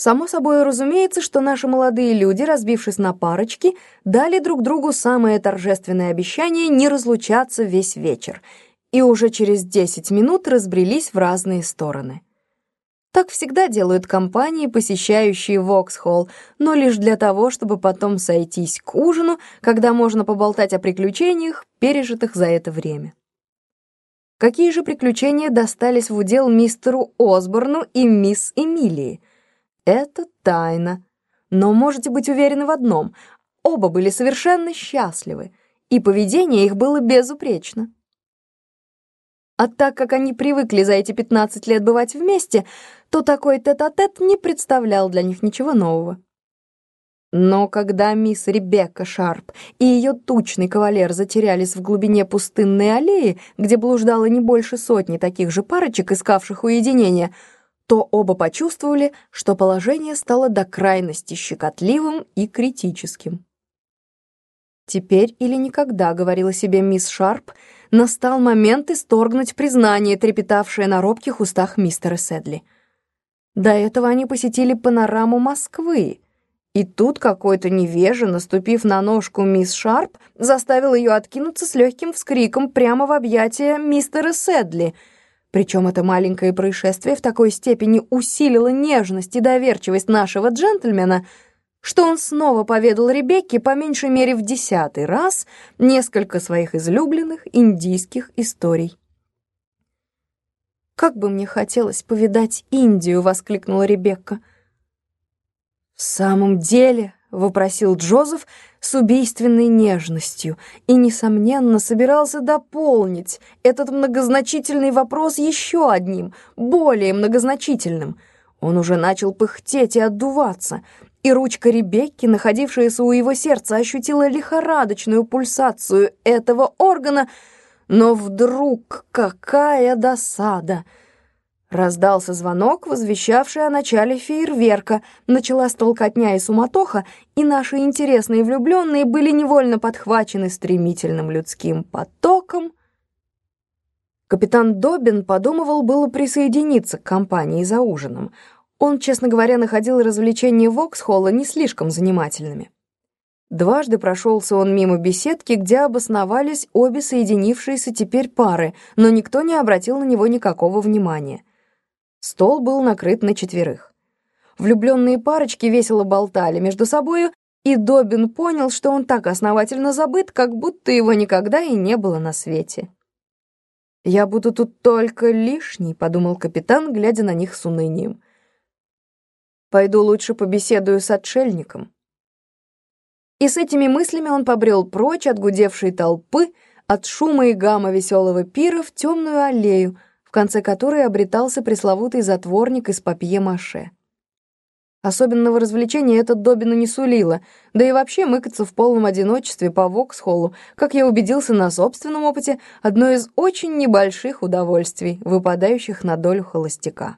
Само собой разумеется, что наши молодые люди, разбившись на парочки, дали друг другу самое торжественное обещание не разлучаться весь вечер, и уже через 10 минут разбрелись в разные стороны. Так всегда делают компании, посещающие Воксхолл, но лишь для того, чтобы потом сойтись к ужину, когда можно поболтать о приключениях, пережитых за это время. Какие же приключения достались в удел мистеру Осборну и мисс Эмилии? Это тайна. Но можете быть уверены в одном. Оба были совершенно счастливы, и поведение их было безупречно. А так как они привыкли за эти 15 лет бывать вместе, то такой тет-а-тет -тет не представлял для них ничего нового. Но когда мисс Ребекка Шарп и ее тучный кавалер затерялись в глубине пустынной аллеи, где блуждало не больше сотни таких же парочек, искавших уединения, то оба почувствовали, что положение стало до крайности щекотливым и критическим. «Теперь или никогда», — говорила себе мисс Шарп, настал момент исторгнуть признание, трепетавшее на робких устах мистера Седли. До этого они посетили панораму Москвы, и тут какой-то невежа, наступив на ножку мисс Шарп, заставил ее откинуться с легким вскриком прямо в объятия мистера Седли — причем это маленькое происшествие в такой степени усилило нежность и доверчивость нашего джентльмена, что он снова поведал Ребекке по меньшей мере в десятый раз несколько своих излюбленных индийских историй. «Как бы мне хотелось повидать Индию!» — воскликнула Ребекка. «В самом деле», — вопросил Джозеф с убийственной нежностью и, несомненно, собирался дополнить этот многозначительный вопрос еще одним, более многозначительным. Он уже начал пыхтеть и отдуваться, и ручка Ребекки, находившаяся у его сердца, ощутила лихорадочную пульсацию этого органа, но вдруг какая досада — Раздался звонок, возвещавший о начале фейерверка. Началась толкотня и суматоха, и наши интересные влюбленные были невольно подхвачены стремительным людским потоком. Капитан Добин подумывал было присоединиться к компании за ужином. Он, честно говоря, находил развлечения Воксхолла не слишком занимательными. Дважды прошелся он мимо беседки, где обосновались обе соединившиеся теперь пары, но никто не обратил на него никакого внимания. Стол был накрыт на четверых. Влюбленные парочки весело болтали между собою, и Добин понял, что он так основательно забыт, как будто его никогда и не было на свете. «Я буду тут только лишний», — подумал капитан, глядя на них с унынием. «Пойду лучше побеседую с отшельником». И с этими мыслями он побрел прочь от гудевшей толпы, от шума и гамма веселого пира в темную аллею, в конце которой обретался пресловутый затворник из папье-маше. Особенного развлечения этот Добину не сулило, да и вообще мыкаться в полном одиночестве по Воксхоллу, как я убедился на собственном опыте, одно из очень небольших удовольствий, выпадающих на долю холостяка.